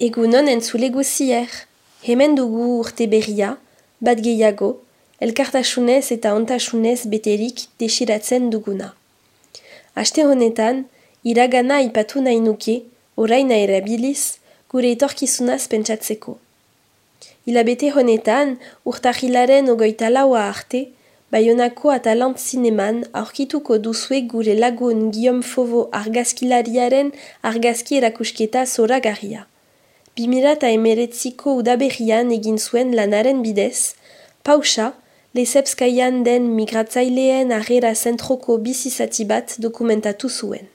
Egunon entzule guzier, hemen dugu urte berria, bat gehiago, elkartasunez eta ontasunez beterik desiratzen duguna. Aste honetan, iragana ipatu nahi nuke, oraina erabiliz, gure etorkizunaz pentsatzeko. Ilabete honetan, urtahilaren ogoita laua arte, Baionako atalant zineman aurkituko duzue gure lagun Guillaume Fovo argazkilariaren argazki erakusketa zoragarria. Bimira eta emeretziko udaberrian egin zuen lanaren bidez, pausa, lezepskaian den migratzaileen arrera zentroko bizizati bat dokumentatu zuen.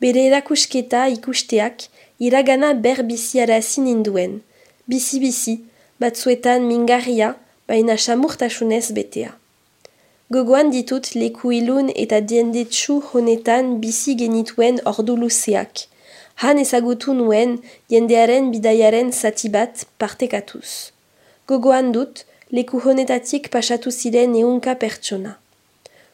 Bere erakusketa ikusteak iragana ber biziara zininduen, bizi-bizi, batzuetan mingarria, baina samurtasunez betea. Gogoan ditut leku ilun eta diendetsu honetan bizi genituen ordu luzeak. Han ezagutu nuen jendearen bidaiaren zati bat partekatuz. Gogoan dut leku honetatik pasatu ziren eunka pertsona.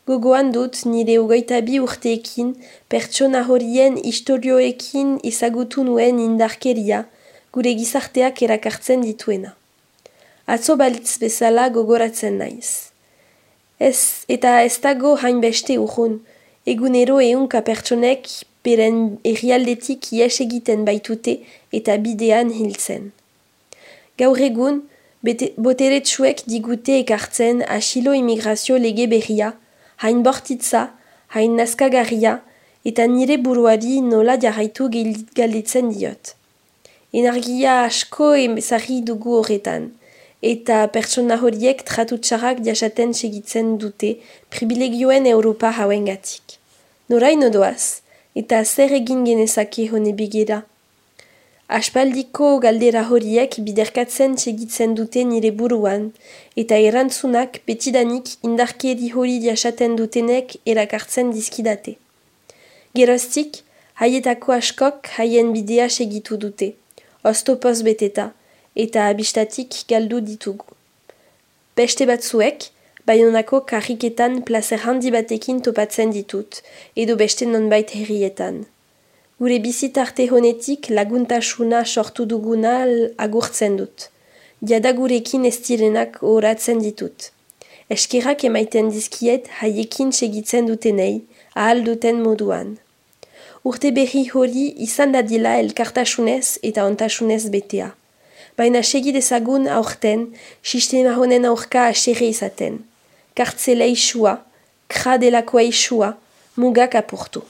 Gogoan dut nire ugoita bi urteekin pertsona horien istorioekin ezagutu nuen indarkeria gure gizarteak erakartzen dituena atzo balitz bezala gogoratzen naiz. Ez, eta ez dago hainbeste urrun, egunero eunka pertsonek beren errialdetik ies egiten baitute eta bidean hiltzen. Gaur egun, boteretsuek digute ekartzen asilo imigrazio lege berria, hain bortitza, hain naskagarria, eta nire buruari nola jarraitu galditzen diot. Energia asko emezari dugu horretan, eta pertsona horiek tratutxarrak jasaten segitzen dute privilegioen Europa hauen gatik. Noraino doaz, eta zer egin genezake hone bigera. Aspaldiko galdera horiek biderkatzen segitzen dute nire buruan, eta erantzunak betidanik indarkeri hori jasaten dutenek erakartzen dizkidate. Geroztik, haietako askok haien bidea segitu dute, oztopoz beteta, eta abistatik galdu ditugu. Beste batzuek, baionako karriketan placer handi batekin topatzen ditut, edo beste nonbait herrietan. Gure bizitarte honetik laguntasuna sortu duguna agurtzen dut. Diadagurekin ez direnak horatzen ditut. Eskerak emaiten dizkiet haiekin segitzen dutenei, ahal duten moduan. Urte berri hori izan dadila elkartasunez eta ontasunez betea baina segi dezagun aurten, sistema honen aurka aserre izaten. Kartzela isua, kradelakoa isua, mugak apurtu.